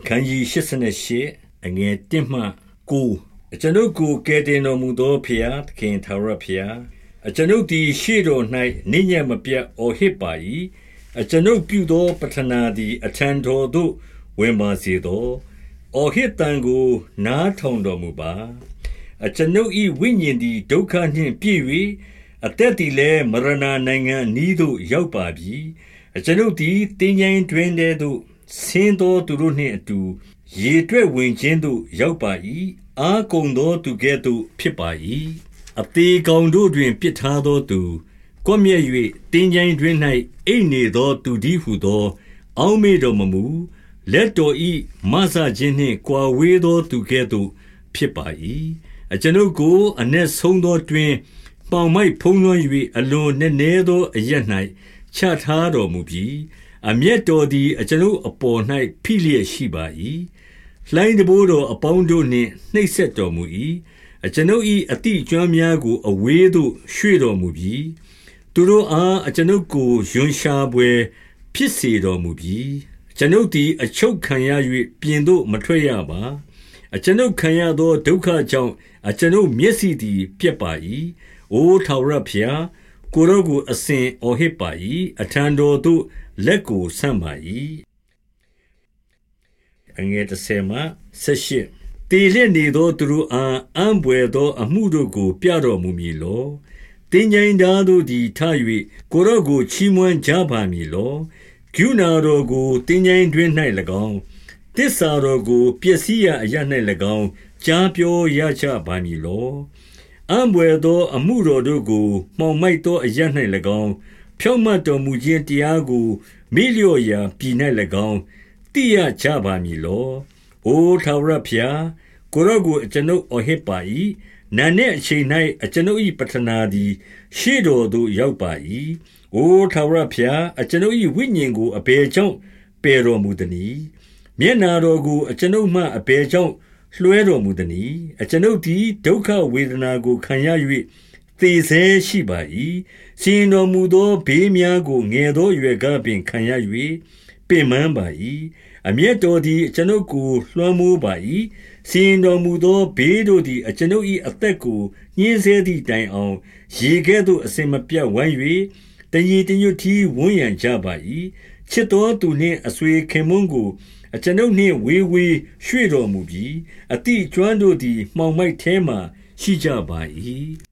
အခန်းကြီး88အငယ်1မှ9အကျွန်ုပ်ကိုကယ်တင်တော်မူသောဖျားသခင်သာရဖျားအကျွန်ုပ်သည်ရှေ့တော်၌နေညံ့မပြတ်အော်ဟစ်ပါ၏အကျွန်ုပ်ပြုသောပထနာသည်အထံတော်သို့ဝင်ပါစေသောအော်ဟစ်တန်ကိုနားထောင်တော်မူပါအကျွန်ုပ်၏ဝိညာဉ်သည်ဒုက္ခနှင့်ပြည့်၍အသက်သည်လည်းမရဏနိုင်ငံနီးသို့ရောက်ပါပြီအကျွန်ုပ်သည်တင်းញိုင်းတွင်ထဲသို့ ဆင်းသောသူတို့နှင့်အတူရေတွက်ဝင်ခြင်းသို့ရောက်ပါ၏အာကုံသောသူကဲ့သို့ဖြစ်ပါ၏အသေးကောင်တို့တွင်ပစ်ထားသောသူကွမျက်၍တင်းကြိုင်တွင်၌အိတ်နေသောသူဒီဟုသော အောင်းမေတော်မမူလက်တော်ဤမဆခြင်းနှင့်ကွာဝေးသောသူကဲ့သို့ဖြစ်ပါ၏အကျွန်ုပ်ကိုအ내ဆုံးသောတွင်ပေါင်မိုက်ဖုံးလွှမ်း၍အလွန်နည်းနည်းသောအရ၌ချထားတော်မူပြီး အမျက်တော်သည် အကျွန်ုပ်အပေါ်၌ဖိလျက်ရှိပါ၏လှိုင်းတဘိုးတော်အပေါင်းတို့နှင့် နှိပ်စက်တော်မူ၏အကျွန်ုပ်၏အတိအကျွမ်းများကို အဝေးသို့ ရွှေ့တော်မူပြီးသူတို့အား အကျွန်ုပ်ကိုယွန်ရှာပွဲဖြစ်စေတော်မူပြီးကျွန်ုပ်သည် အချုပ်ခံရ၍ပြင်သို့မထွက်ရပါ အကျွန်ုပ်ခံရသော ဒုက္ခကြောင့် အကျွန်ုပ်မျက်စိသည်ပြက်ပါ၏အိုထာဝရဖျား ကိုရောကိုအစဉ်အော်ဟစ်ပါ၏အထံတော်သို့လက်ကိုဆန့်ပါ၏အငယ်30မှ78တေလက်နေသောသူတို့အားအံပွေသောအမှုတို့ကို ပြတော်မူမည်လောတင်းငိုင်းသားတို့သည်ထ၍ကိုရော့ကိုချီးမွမ်းကြပါမည်လောဂုဏတော်ကိုတင်းငိုင်းတွင်၌၎င်းတစ္ဆာတော်ကိုပျက်စီးရာအရ၌၎င်းကြားပြောရကြပါမည်လော အံပွေသောအမှုတော်တို့ကို မှောင်မိုက်သောအရ၌၎င်း ဖြောင့်မတ်တော်မူခြင်းတရားကို မေ့လျော့ရာပြည်၌၎င်း သိရကြပါမည်လော။အိုထာဝရဘုရား ကိုရော့ကို အကျွန်ုပ် အော်ဟစ်ပါ၏။နာနှင့်အချိန်၌အကျွန်ုပ်၏ပတနာသည် ရှေ့တော်သို့ ရောက်ပါ၏။အိုထာဝရဘုရား အကျွန်ုပ်၏ဝိညာဉ်ကို အဘယ်ကြောင့် ပယ်တော်မူသနည်း။မျက်နာတော်ကို အကျွန်ုပ်မှ အဘယ်ကြောင့် လွှဲတော်မူသနည်း။အကျွန်ုပ်သည်ဒုက္ခဝေဒနာကိုခံရ၍သေဆဲရှိပါ၏။စီရင်တော်မူသောဘေးများကိုငယ်သောအရွယ်ကပင်ခံရ၍ပင်ပန်းပါ၏။အမျက်တော်သည်အကျွန်ုပ်ကိုလွှမ်းမိုးပါ၏။စီရင်တော်မူသောဘေးတို့သည်အကျွန်ုပ်၏အသက်ကိုညှဉ်းဆဲသည့်တိုင်အောင်ရေကဲ့သို့အစဉ်မပြတ်ဝိုင်း၍တညီတညွတ်တီဝန်းရံကြပါ၏။ ချစ်သောသူနှင့်အဆွေခင်မွန်းကိုအကျွန်ုပ်နှင့်ဝေးဝေးရွှေ့တော်မူပြီးအတိကျွမ်းတို့သည်မှောင်မိုက်ထဲမှရှိကြပါ၏